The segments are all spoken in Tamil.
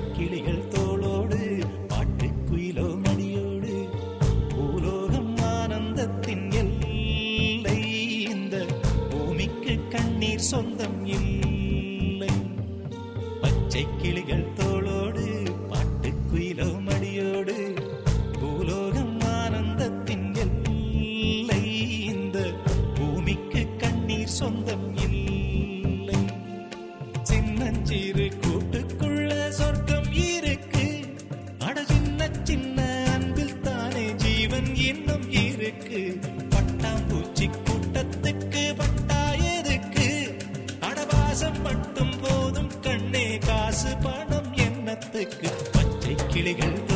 கிளிகள் தோளோடு பாட்டுக்குயிலோ மடியோடு பூலோகம் ஆனந்தத்தின் எல்லை. இந்த பூமிக்கு கண்ணீர் சொந்தம் இல்லை. பச்சை கிளிகள் பச்சை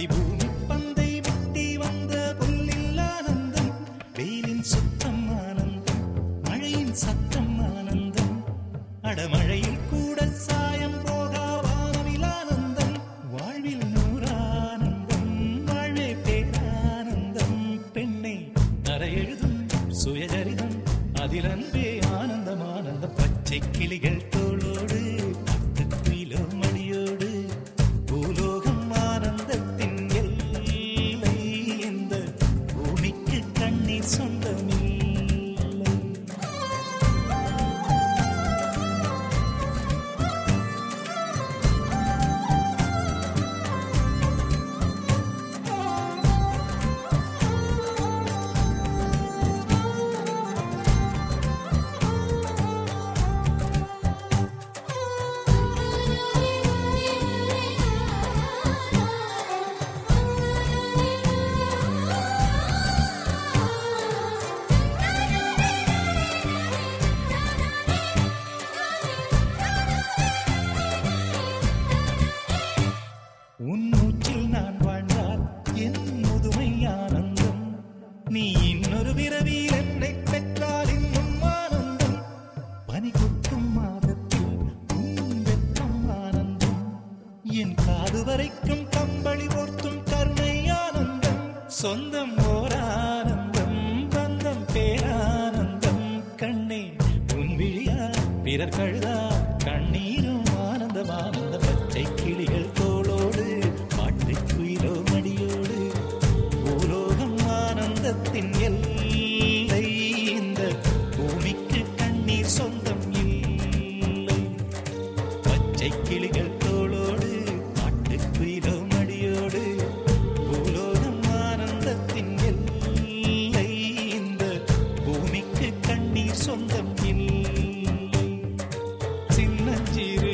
அடிபூமி பந்தை விட்டி வந்த புல்லில் ஆனந்தம் வெயிலின் சுத்தம் ஆனந்தம் மழையின் சத்தம் ஆனந்தம் அடமழையில் கூட சாயம் போகா வானவில் ஆனந்தம் வாழ்வில் நூறானந்தம் வாழ்வே பேரானந்தம் பெண்ணை அதில் அன்பே ஆனந்தம் ஆனந்த பச்சை கிளிகள் நீ இன்னொரு பிறவியில் என்னை பெற்றால் இன்னும் ஆனந்தம். பனி கொட்டும் மாதத்தில் வெப்பம் ஆனந்தம். என் காது வரைக்கும் கம்பளி போர்த்தும் கருணை ஆனந்தம். சொந்தம் ஓர் ஆனந்தம் பந்தம் பேரானந்தம். கண்ணே உன் விழியா பிறர் கழுதா சிறு